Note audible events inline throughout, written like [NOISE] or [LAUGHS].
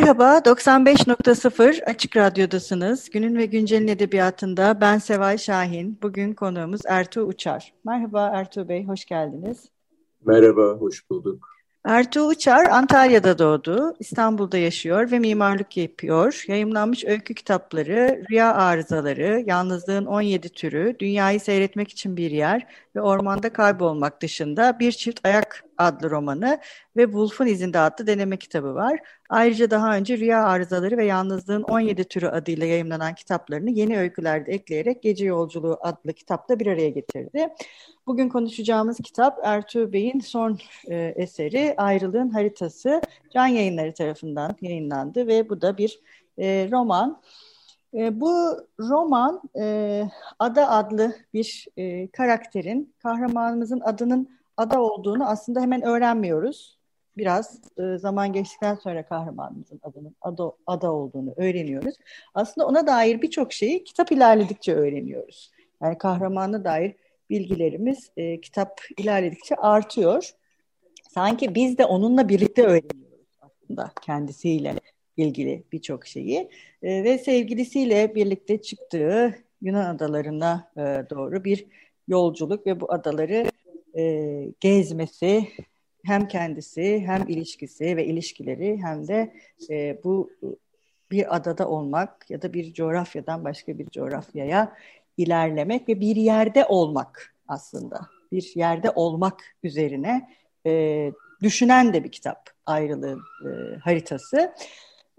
Merhaba, 95.0 Açık Radyo'dasınız. Günün ve Güncel'in edebiyatında ben Seval Şahin. Bugün konuğumuz Ertuğ Uçar. Merhaba Ertuğ Bey, hoş geldiniz. Merhaba, hoş bulduk. Ertuğ Uçar Antalya'da doğdu, İstanbul'da yaşıyor ve mimarlık yapıyor. Yayımlanmış öykü kitapları, Rüya Arızaları, Yalnızlığın 17 Türü, Dünyayı Seyretmek için Bir Yer ve Ormanda Kaybolmak dışında Bir Çift Ayak adlı romanı ve Wolf'un İzinde adlı deneme kitabı var. Ayrıca daha önce Rüya Arızaları ve Yalnızlığın 17 Türü adıyla yayımlanan kitaplarını yeni öykülerde ekleyerek Gece Yolculuğu adlı kitapta bir araya getirdi. Bugün konuşacağımız kitap Ertuğ Bey'in son e, eseri Ayrılığın Haritası Can Yayınları tarafından yayınlandı ve bu da bir e, roman. E, bu roman e, Ada adlı bir e, karakterin kahramanımızın adının Ada olduğunu aslında hemen öğrenmiyoruz. Biraz e, zaman geçtikten sonra kahramanımızın adının Ada, Ada olduğunu öğreniyoruz. Aslında ona dair birçok şeyi kitap ilerledikçe öğreniyoruz. Yani kahramana dair bilgilerimiz kitap ilerledikçe artıyor. Sanki biz de onunla birlikte öğreniyoruz aslında kendisiyle ilgili birçok şeyi. E, ve sevgilisiyle birlikte çıktığı Yunan adalarına e, doğru bir yolculuk ve bu adaları e, gezmesi hem kendisi hem ilişkisi ve ilişkileri hem de e, bu bir adada olmak ya da bir coğrafyadan başka bir coğrafyaya ilerlemek ve bir yerde olmak aslında. Bir yerde olmak üzerine e, düşünen de bir kitap ayrılığın e, haritası.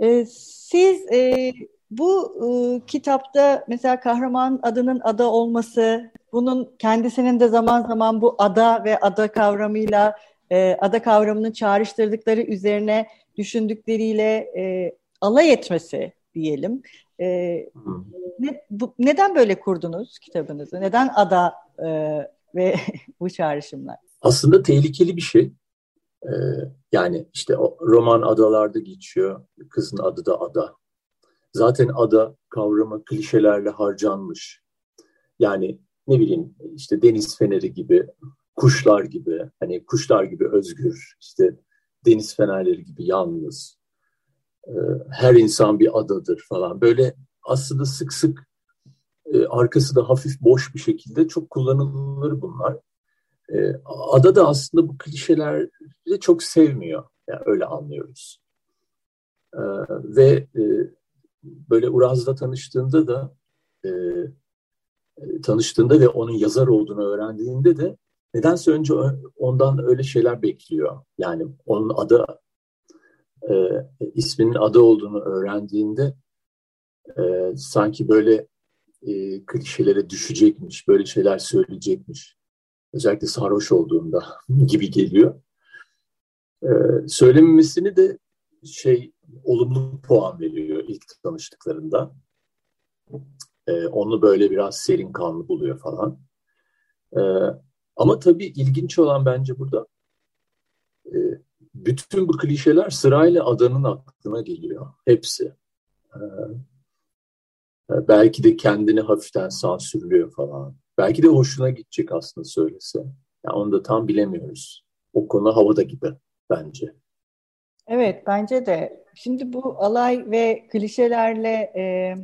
E, siz e, bu e, kitapta mesela kahraman adının ada olması, bunun kendisinin de zaman zaman bu ada ve ada kavramıyla e, ada kavramını çağrıştırdıkları üzerine düşündükleriyle e, alay etmesi diyelim. E, ne, bu, neden böyle kurdunuz kitabınızı? Neden ada e, ve [LAUGHS] bu çağrışımlar? Aslında tehlikeli bir şey. Ee, yani işte roman adalarda geçiyor. Kızın adı da ada. Zaten ada kavramı klişelerle harcanmış. Yani ne bileyim işte deniz feneri gibi, kuşlar gibi, hani kuşlar gibi özgür, işte deniz fenerleri gibi yalnız, e, her insan bir adadır falan. Böyle aslında sık sık e, arkası da hafif boş bir şekilde çok kullanılır bunlar. E, ada da aslında bu klişeleri çok sevmiyor. Yani öyle anlıyoruz. Ve böyle Uraz'la tanıştığında da tanıştığında ve onun yazar olduğunu öğrendiğinde de nedense önce ondan öyle şeyler bekliyor. Yani onun adı e, isminin adı olduğunu öğrendiğinde e, sanki böyle e, klişelere düşecekmiş, böyle şeyler söyleyecekmiş. Özellikle sarhoş olduğunda [LAUGHS] gibi geliyor. E, söylememesini de şey olumlu puan veriyor ilk tanıştıklarında. E, onu böyle biraz serin kanlı buluyor falan. E, ama tabii ilginç olan bence burada e, bütün bu klişeler sırayla adanın aklına geliyor. Hepsi. Ee, e, belki de kendini hafiften sansürlüyor falan. Belki de hoşuna gidecek aslında söylese. Yani onu da tam bilemiyoruz. O konu havada gibi bence. Evet bence de. Şimdi bu alay ve klişelerle e,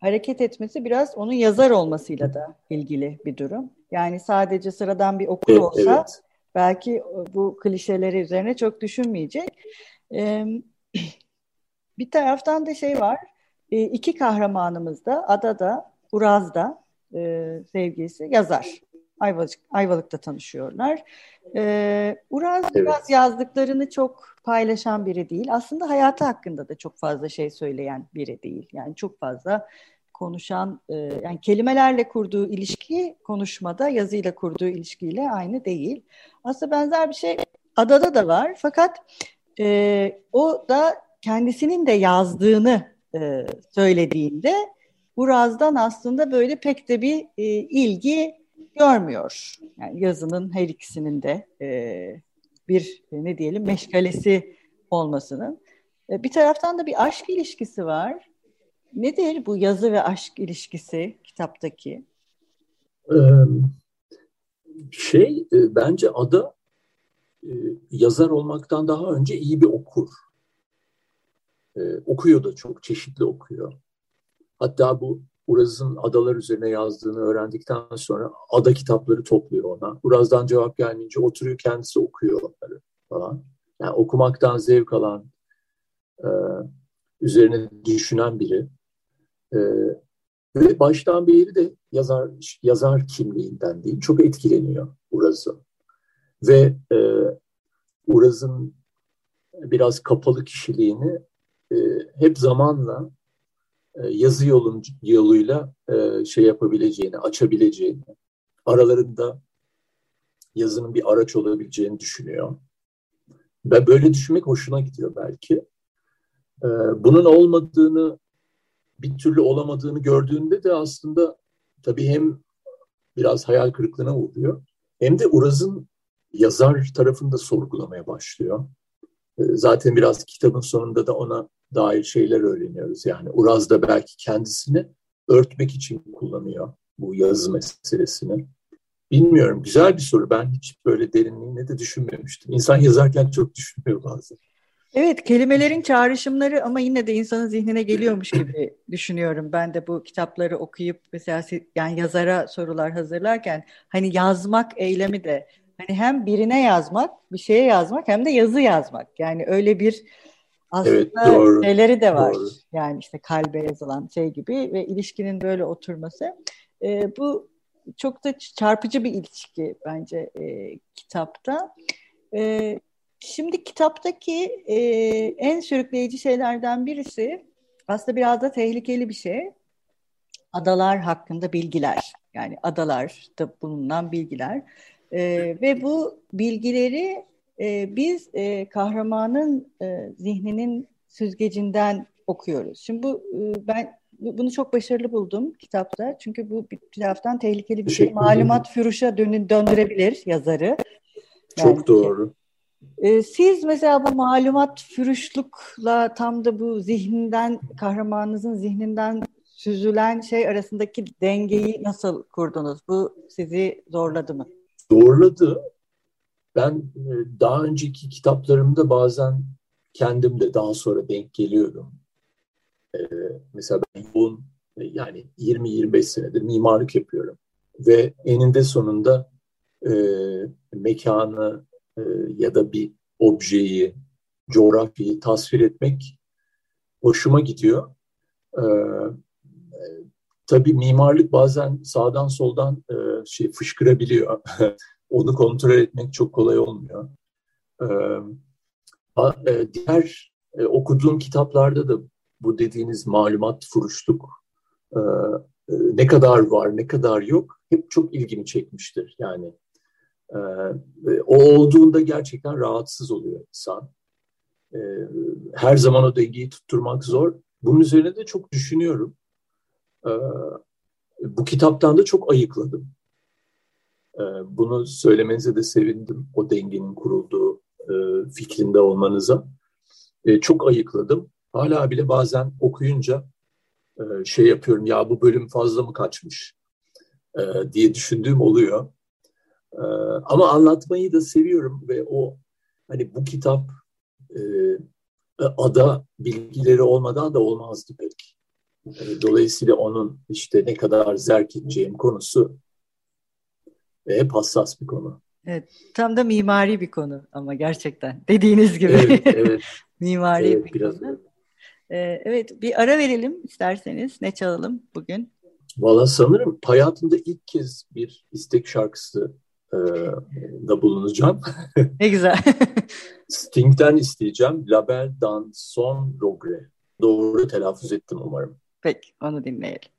hareket etmesi biraz onun yazar olmasıyla da ilgili bir durum. Yani sadece sıradan bir okur evet, olsa evet belki bu klişeleri üzerine çok düşünmeyecek. E, bir taraftan da şey var, e, iki kahramanımız da Adada, Uraz'da e, sevgilisi yazar. Ayvalık, Ayvalık'ta tanışıyorlar. Ee, Uraz evet. biraz yazdıklarını çok paylaşan biri değil. Aslında hayatı hakkında da çok fazla şey söyleyen biri değil. Yani çok fazla konuşan e, yani kelimelerle kurduğu ilişki konuşmada yazıyla kurduğu ilişkiyle aynı değil. Aslında benzer bir şey adada da var fakat e, o da kendisinin de yazdığını e, söylediğinde Uraz'dan aslında böyle pek de bir e, ilgi görmüyor. Yani yazının her ikisinin de e, bir e, ne diyelim meşgalesi olmasının. E, bir taraftan da bir aşk ilişkisi var. Nedir bu yazı ve aşk ilişkisi kitaptaki? Şey bence Ada yazar olmaktan daha önce iyi bir okur. Okuyor da çok çeşitli okuyor. Hatta bu Uraz'ın adalar üzerine yazdığını öğrendikten sonra ada kitapları topluyor ona. Uraz'dan cevap gelmeyince oturuyor kendisi okuyor onları falan. Yani okumaktan zevk alan, e, üzerine düşünen biri. E, ve baştan beri de yazar yazar kimliğinden değil, çok etkileniyor Uraz'ı. Ve e, Uraz'ın biraz kapalı kişiliğini hep zamanla yazı yolun, yoluyla e, şey yapabileceğini, açabileceğini, aralarında yazının bir araç olabileceğini düşünüyor. Ve böyle düşünmek hoşuna gidiyor belki. E, bunun olmadığını, bir türlü olamadığını gördüğünde de aslında tabii hem biraz hayal kırıklığına uğruyor hem de Uraz'ın yazar tarafında sorgulamaya başlıyor. Zaten biraz kitabın sonunda da ona dair şeyler öğreniyoruz. Yani Uraz da belki kendisini örtmek için kullanıyor bu yazı meselesini. Bilmiyorum. Güzel bir soru. Ben hiç böyle derinliğine de düşünmemiştim. İnsan yazarken çok düşünmüyor bazen. Evet, kelimelerin çağrışımları ama yine de insanın zihnine geliyormuş gibi düşünüyorum. Ben de bu kitapları okuyup mesela yani yazara sorular hazırlarken hani yazmak eylemi de hani hem birine yazmak, bir şeye yazmak hem de yazı yazmak. Yani öyle bir aslında evet, doğru, şeyleri de var. Doğru. Yani işte kalbe yazılan şey gibi ve ilişkinin böyle oturması. E, bu çok da çarpıcı bir ilişki bence e, kitapta. E, şimdi kitaptaki e, en sürükleyici şeylerden birisi aslında biraz da tehlikeli bir şey. Adalar hakkında bilgiler. Yani adalarda bulunan bilgiler. E, ve bu bilgileri e, biz e, kahramanın e, zihninin süzgecinden okuyoruz. Şimdi bu e, ben bunu çok başarılı buldum kitapta. Çünkü bu bir taraftan tehlikeli bir şey. Malumat füruşa dönü, döndürebilir yazarı. Yani, çok doğru. E, siz mesela bu malumat fürüşlükla tam da bu zihninden, kahramanınızın zihninden süzülen şey arasındaki dengeyi nasıl kurdunuz? Bu sizi zorladı mı? Zorladı ben e, daha önceki kitaplarımda bazen kendim de daha sonra denk geliyordum. Ee, mesela ben yoğun e, yani 20-25 senedir mimarlık yapıyorum. Ve eninde sonunda e, mekanı e, ya da bir objeyi, coğrafyayı tasvir etmek hoşuma gidiyor. Ee, tabii mimarlık bazen sağdan soldan e, şey fışkırabiliyor. [LAUGHS] onu kontrol etmek çok kolay olmuyor. Ee, diğer e, okuduğum kitaplarda da bu dediğiniz malumat furuşluk e, e, ne kadar var, ne kadar yok hep çok ilgimi çekmiştir. Yani e, o olduğunda gerçekten rahatsız oluyor insan. E, her zaman o dengeyi tutturmak zor. Bunun üzerine de çok düşünüyorum. E, bu kitaptan da çok ayıkladım. Ee, bunu söylemenize de sevindim. O dengenin kurulduğu e, fikrinde olmanıza. E, çok ayıkladım. Hala bile bazen okuyunca e, şey yapıyorum ya bu bölüm fazla mı kaçmış diye düşündüğüm oluyor. Ama anlatmayı da seviyorum ve o hani bu kitap ada bilgileri olmadan da olmazdı pek. Dolayısıyla onun işte ne kadar zerk edeceğim konusu ve hep hassas bir konu. Evet, tam da mimari bir konu ama gerçekten dediğiniz gibi. Evet, [LAUGHS] evet. mimari evet, bir biraz konu. Ee, evet, bir ara verelim isterseniz. Ne çalalım bugün? Valla sanırım hayatımda ilk kez bir istek şarkısı e, da bulunacağım. [LAUGHS] Ne güzel. [LAUGHS] Sting'den isteyeceğim. Label dans son rogre. Doğru telaffuz ettim umarım. Peki, onu dinleyelim.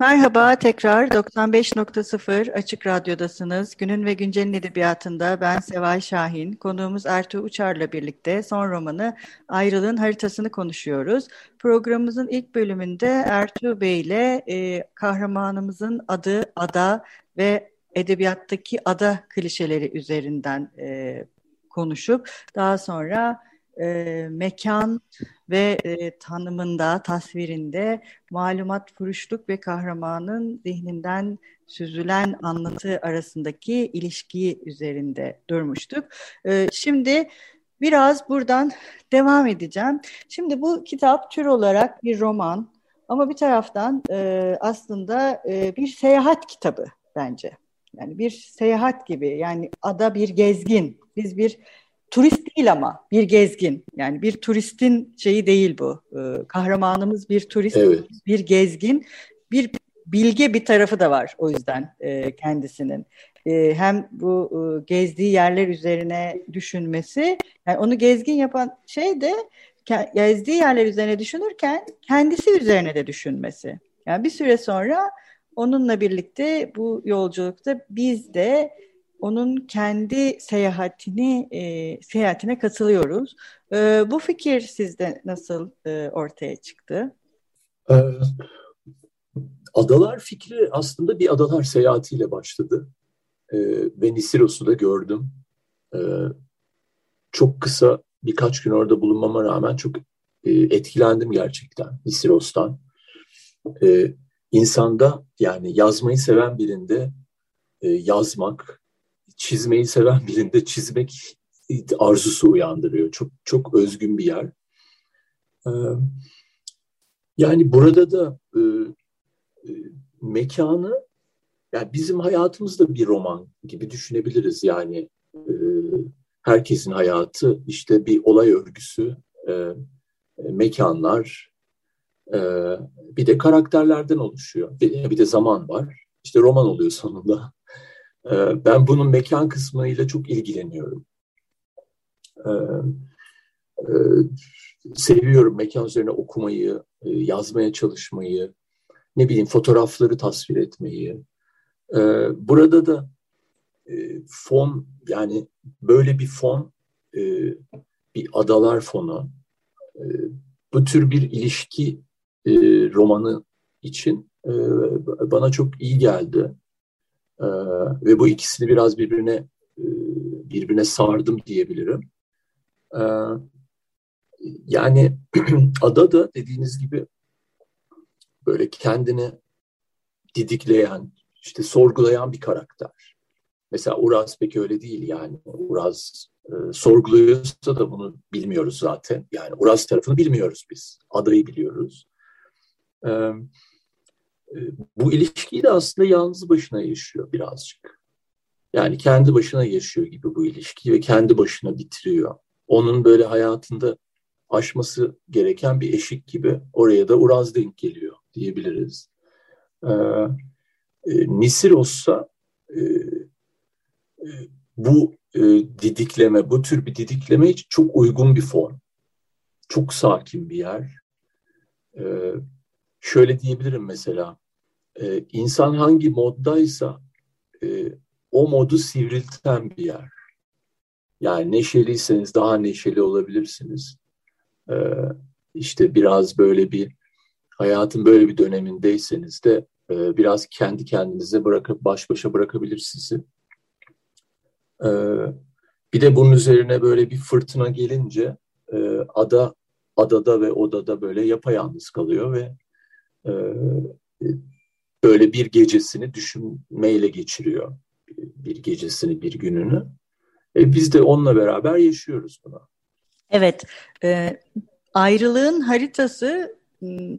Merhaba, tekrar 95.0 Açık Radyo'dasınız. Günün ve Güncel'in edebiyatında ben Seval Şahin. Konuğumuz Ertuğ Uçar'la birlikte son romanı Ayrılığın haritasını konuşuyoruz. Programımızın ilk bölümünde Ertuğ Bey ile e, kahramanımızın adı, ada ve edebiyattaki ada klişeleri üzerinden e, konuşup daha sonra e, mekan ve e, tanımında, tasvirinde malumat furuşluk ve kahramanın zihninden süzülen anlatı arasındaki ilişkiyi üzerinde durmuştuk. E, şimdi biraz buradan devam edeceğim. Şimdi bu kitap tür olarak bir roman ama bir taraftan e, aslında e, bir seyahat kitabı bence. Yani bir seyahat gibi yani ada bir gezgin. Biz bir turist değil ama bir gezgin. Yani bir turistin şeyi değil bu. Ee, kahramanımız bir turist, evet. bir gezgin, bir bilge bir tarafı da var o yüzden e, kendisinin. E, hem bu e, gezdiği yerler üzerine düşünmesi, yani onu gezgin yapan şey de gezdiği yerler üzerine düşünürken kendisi üzerine de düşünmesi. Yani bir süre sonra onunla birlikte bu yolculukta biz de onun kendi seyahatini e, seyahatine katılıyoruz. E, bu fikir sizde nasıl e, ortaya çıktı? Ee, adalar fikri aslında bir adalar seyahatiyle başladı. Ee, ve Nisiros'u da gördüm. Ee, çok kısa birkaç gün orada bulunmama rağmen çok e, etkilendim gerçekten Nisiros'tan. Ee, insanda yani yazmayı seven birinde e, yazmak, çizmeyi seven birinde çizmek arzusu uyandırıyor. Çok çok özgün bir yer. Ee, yani burada da e, e, mekanı yani bizim hayatımızda bir roman gibi düşünebiliriz. Yani e, herkesin hayatı işte bir olay örgüsü, mekanlar, bir de karakterlerden oluşuyor. Bir, bir de zaman var. İşte roman oluyor sonunda. Ee, ben bunun mekan kısmıyla çok ilgileniyorum. Ee, e, seviyorum mekan üzerine okumayı, e, yazmaya çalışmayı, ne bileyim fotoğrafları tasvir etmeyi. Ee, burada da e, fon yani böyle bir fon bir adalar fonu bu tür bir ilişki romanı için bana çok iyi geldi. Ee, ve bu ikisini biraz birbirine e, birbirine sardım diyebilirim. Ee, yani [CLEARS THROAT] ada da dediğiniz gibi böyle kendini didikleyen, işte sorgulayan bir karakter. Mesela Uraz pek öyle değil yani. Uraz e, sorguluyorsa da bunu bilmiyoruz zaten. Yani Uraz tarafını bilmiyoruz biz. Adayı biliyoruz. E, bu ilişkiyi de aslında yalnız başına yaşıyor birazcık. Yani kendi başına yaşıyor gibi bu ilişkiyi ve kendi başına bitiriyor. Onun böyle hayatında aşması gereken bir eşik gibi oraya da Uraz denk geliyor diyebiliriz. Ee, e, Nisiros'sa e, e, bu e, didikleme, bu tür bir didikleme için çok uygun bir form. Çok sakin bir yer. Ee, şöyle diyebilirim mesela. E, insan hangi moddaysa e, o modu sivrilten bir yer. Yani neşeliyseniz daha neşeli olabilirsiniz. E, işte biraz böyle bir hayatın böyle bir dönemindeyseniz de e, biraz kendi kendinize bırakıp baş başa bırakabilir sizi. E, bir de bunun üzerine böyle bir fırtına gelince e, ada adada ve odada böyle yapayalnız kalıyor ve e, böyle bir gecesini düşünmeyle geçiriyor. Bir gecesini, bir gününü. E biz de onunla beraber yaşıyoruz bunu. Evet, e, ayrılığın haritası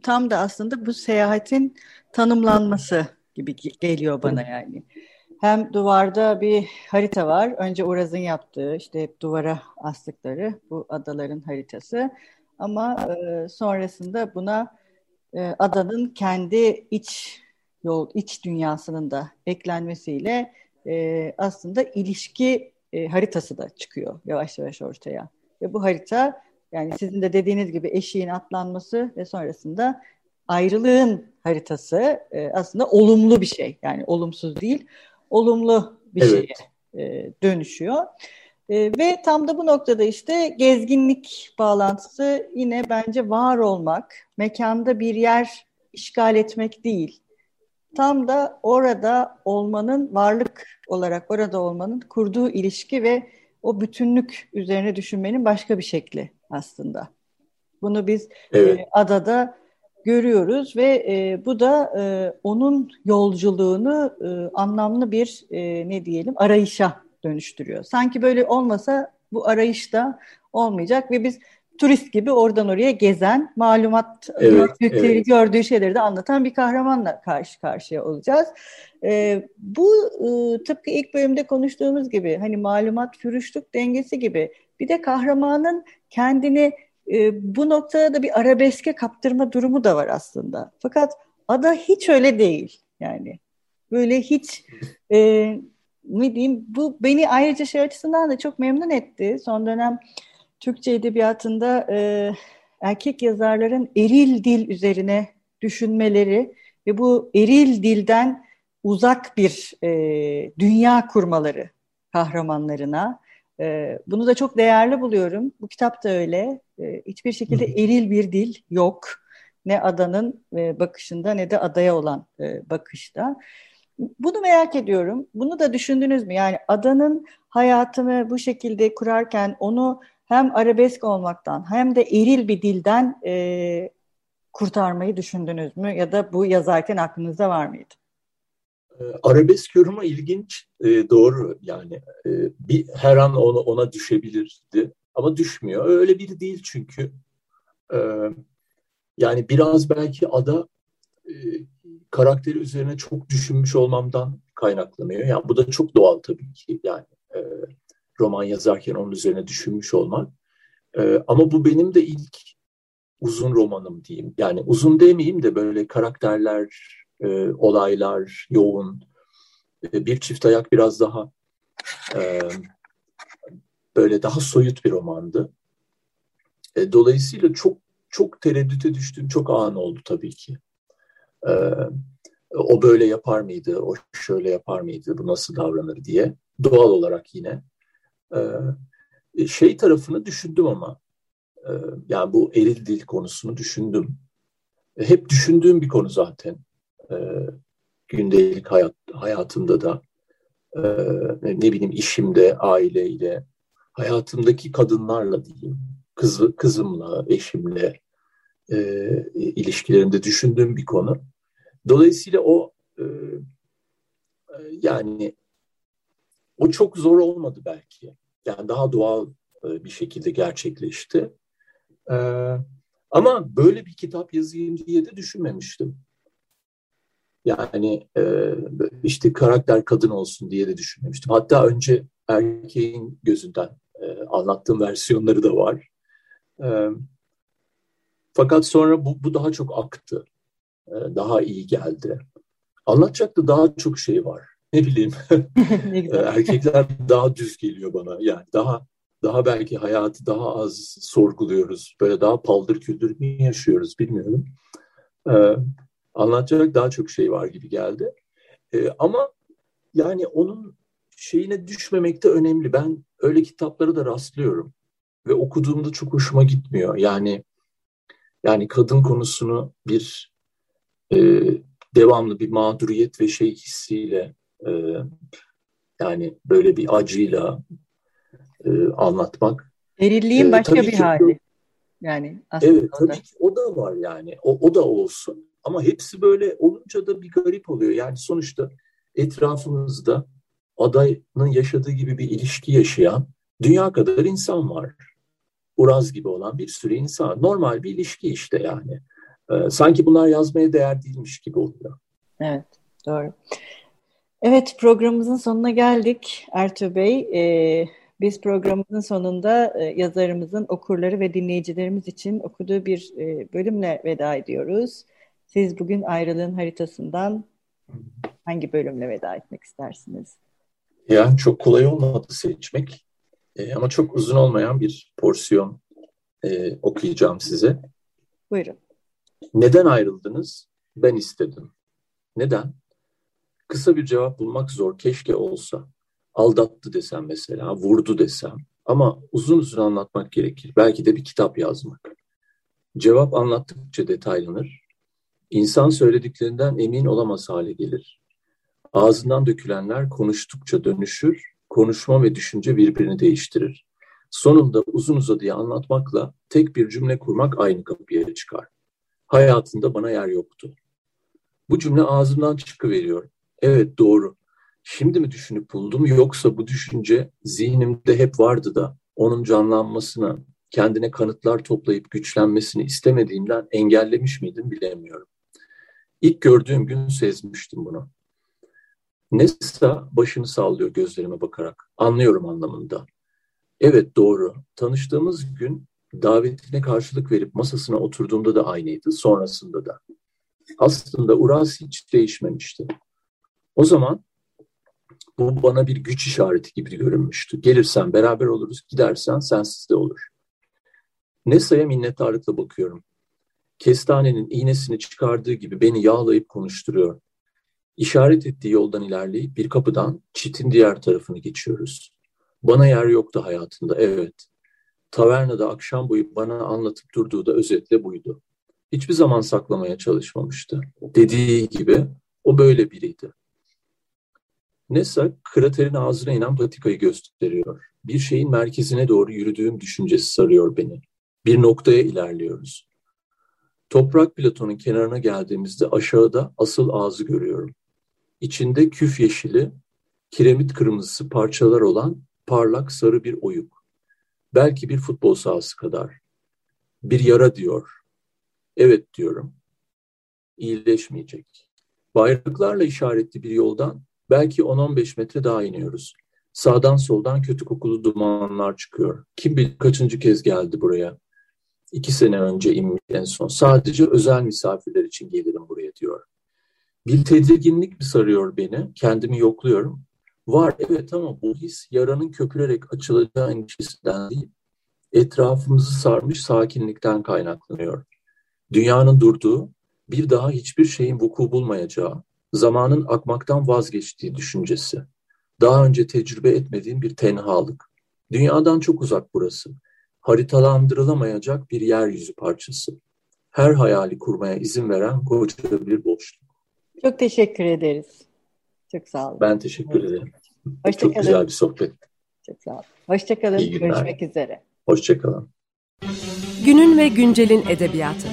tam da aslında bu seyahatin tanımlanması gibi geliyor bana yani. Hem duvarda bir harita var. Önce Uraz'ın yaptığı işte duvara astıkları bu adaların haritası. Ama e, sonrasında buna e, adanın kendi iç yol iç dünyasının da eklenmesiyle e, aslında ilişki e, haritası da çıkıyor yavaş yavaş ortaya. Ve bu harita yani sizin de dediğiniz gibi eşiğin atlanması ve sonrasında ayrılığın haritası e, aslında olumlu bir şey. Yani olumsuz değil, olumlu bir evet. şeye e, dönüşüyor. E, ve tam da bu noktada işte gezginlik bağlantısı yine bence var olmak, mekanda bir yer işgal etmek değil. Tam da orada olmanın, varlık olarak orada olmanın kurduğu ilişki ve o bütünlük üzerine düşünmenin başka bir şekli aslında. Bunu biz evet. e, adada görüyoruz ve e, bu da e, onun yolculuğunu e, anlamlı bir e, ne diyelim arayışa dönüştürüyor. Sanki böyle olmasa bu arayış da olmayacak ve biz turist gibi oradan oraya gezen, malumat evet, yükleri evet. gördüğü şeyleri de anlatan bir kahramanla karşı karşıya olacağız. E, bu e, tıpkı ilk bölümde konuştuğumuz gibi hani malumat fürüşlük dengesi gibi bir de kahramanın kendini e, bu noktada da bir arabeske kaptırma durumu da var aslında. Fakat ada hiç öyle değil yani. Böyle hiç e, ne diyeyim bu beni ayrıca şey açısından da çok memnun etti. Son dönem Türkçe edebiyatında e, erkek yazarların eril dil üzerine düşünmeleri ve bu eril dilden uzak bir e, dünya kurmaları kahramanlarına. E, bunu da çok değerli buluyorum. Bu kitap da öyle. E, hiçbir şekilde eril bir dil yok. Ne adanın e, bakışında ne de adaya olan e, bakışta. Bunu merak ediyorum. Bunu da düşündünüz mü? Yani adanın hayatını bu şekilde kurarken onu hem arabesk olmaktan hem de eril bir dilden e, kurtarmayı düşündünüz mü? Ya da bu yazarken aklınızda var mıydı? Ee, arabesk yorumu ilginç, e, doğru yani e, bir her an ona, ona düşebilirdi ama düşmüyor. Öyle biri değil çünkü. E, yani biraz belki ada e, karakteri üzerine çok düşünmüş olmamdan kaynaklanıyor. Yani bu da çok doğal tabii ki. Yani e, roman yazarken onun üzerine düşünmüş olmak. E, ama bu benim de ilk uzun romanım diyeyim. Yani uzun demeyeyim de böyle karakterler, e, olaylar yoğun. E, bir çift ayak biraz daha e, böyle daha soyut bir romandı. E, dolayısıyla çok çok tereddüte düştüğüm çok an oldu tabii ki. E, o böyle yapar mıydı, o şöyle yapar mıydı, bu nasıl davranır diye. Doğal olarak yine. E, şey tarafını düşündüm ama, e, yani bu eril dil konusunu düşündüm. E, hep düşündüğüm bir konu zaten. E, gündelik hayat, hayatımda da, e, ne bileyim işimde, aileyle, hayatımdaki kadınlarla diyeyim, kızı, kızımla, eşimle e, ilişkilerimde düşündüğüm bir konu. Dolayısıyla o e, yani o çok zor olmadı belki. Yani daha doğal e, bir şekilde gerçekleşti. E, ama böyle bir kitap yazayım diye de düşünmemiştim. Yani e, işte karakter kadın olsun diye de düşünmemiştim. Hatta önce erkeğin gözünden e, anlattığım versiyonları da var. E, fakat sonra bu, bu daha çok aktı. E, daha iyi geldi. Anlatacak da daha çok şey var. Ne bileyim. [LAUGHS] [LAUGHS] ne Erkekler daha düz geliyor bana. Yani daha daha belki hayatı daha az sorguluyoruz. Böyle daha paldır küldür mü yaşıyoruz bilmiyorum. Ee, anlatacak daha çok şey var gibi geldi. Ee, ama yani onun şeyine düşmemek de önemli. Ben öyle kitapları da rastlıyorum ve okuduğumda çok hoşuma gitmiyor. Yani yani kadın konusunu bir e, devamlı bir mağduriyet ve şey hissiyle e, yani böyle bir acıyla e, anlatmak. Erilliğin e, başka bir hali. Yani aslında evet, tabii ki o da var yani. O, o da olsun. Ama hepsi böyle olunca da bir garip oluyor. Yani sonuçta etrafımızda adayın yaşadığı gibi bir ilişki yaşayan dünya kadar insan var. Uraz gibi olan bir sürü insan. Normal bir ilişki işte yani. Ee, sanki bunlar yazmaya değer değilmiş gibi oluyor. Evet, doğru. Evet, programımızın sonuna geldik Ertuğ Bey. Ee, biz programımızın sonunda e, yazarımızın okurları ve dinleyicilerimiz için okuduğu bir e, bölümle veda ediyoruz. Siz bugün ayrılığın haritasından hangi bölümle veda etmek istersiniz? Ya çok kolay olmadı seçmek. E, ama çok uzun olmayan bir porsiyon e, okuyacağım size. Buyurun. Neden ayrıldınız? Ben istedim. Neden? Kısa bir cevap bulmak zor. Keşke olsa. Aldattı desem mesela, vurdu desem. Ama uzun uzun anlatmak gerekir. Belki de bir kitap yazmak. Cevap anlattıkça detaylanır. İnsan söylediklerinden emin olamaz hale gelir. Ağzından dökülenler konuştukça dönüşür, konuşma ve düşünce birbirini değiştirir. Sonunda uzun uzadıya anlatmakla tek bir cümle kurmak aynı kapıya çıkar. Hayatında bana yer yoktu. Bu cümle ağzımdan çıkıveriyor. Evet doğru. Şimdi mi düşünüp buldum yoksa bu düşünce zihnimde hep vardı da onun canlanmasını, kendine kanıtlar toplayıp güçlenmesini istemediğimden engellemiş miydim bilemiyorum. İlk gördüğüm gün sezmiştim bunu. Nessa başını sallıyor gözlerime bakarak. Anlıyorum anlamında. Evet doğru. Tanıştığımız gün davetine karşılık verip masasına oturduğumda da aynıydı. Sonrasında da. Aslında Uras hiç değişmemişti. O zaman bu bana bir güç işareti gibi görünmüştü. Gelirsen beraber oluruz, gidersen sensiz de olur. Nessa'ya minnettarlıkla bakıyorum. Kestanenin iğnesini çıkardığı gibi beni yağlayıp konuşturuyor. İşaret ettiği yoldan ilerleyip bir kapıdan çitin diğer tarafını geçiyoruz. Bana yer yoktu hayatında, evet. Tavernada akşam boyu bana anlatıp durduğu da özetle buydu. Hiçbir zaman saklamaya çalışmamıştı. Dediği gibi o böyle biriydi. Nessa kraterin ağzına inen patikayı gösteriyor. Bir şeyin merkezine doğru yürüdüğüm düşüncesi sarıyor beni. Bir noktaya ilerliyoruz. Toprak platonun kenarına geldiğimizde aşağıda asıl ağzı görüyorum. İçinde küf yeşili, kiremit kırmızısı parçalar olan parlak sarı bir oyuk. Belki bir futbol sahası kadar. Bir yara diyor. Evet diyorum. İyileşmeyecek. Bayraklarla işaretli bir yoldan belki 10-15 metre daha iniyoruz. Sağdan soldan kötü kokulu dumanlar çıkıyor. Kim bilir kaçıncı kez geldi buraya. İki sene önce inmiş en son. Sadece özel misafirler için gelirim buraya diyor. Bir tedirginlik mi sarıyor beni? Kendimi yokluyorum. Var evet ama bu his yaranın köpürerek açılacağı endişesinden değil, etrafımızı sarmış sakinlikten kaynaklanıyor. Dünyanın durduğu, bir daha hiçbir şeyin vuku bulmayacağı, zamanın akmaktan vazgeçtiği düşüncesi. Daha önce tecrübe etmediğim bir tenhalık. Dünyadan çok uzak burası. Haritalandırılamayacak bir yeryüzü parçası. Her hayali kurmaya izin veren koca bir boşluk. Çok teşekkür ederiz. Çok sağ olun. Ben teşekkür ederim. Hoşça Çok kalın. güzel bir sohbet. Çok sağ olun. Hoşçakalın. Görüşmek üzere. Hoşçakalın. Günün ve güncelin edebiyatı.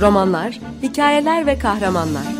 Romanlar, hikayeler ve kahramanlar.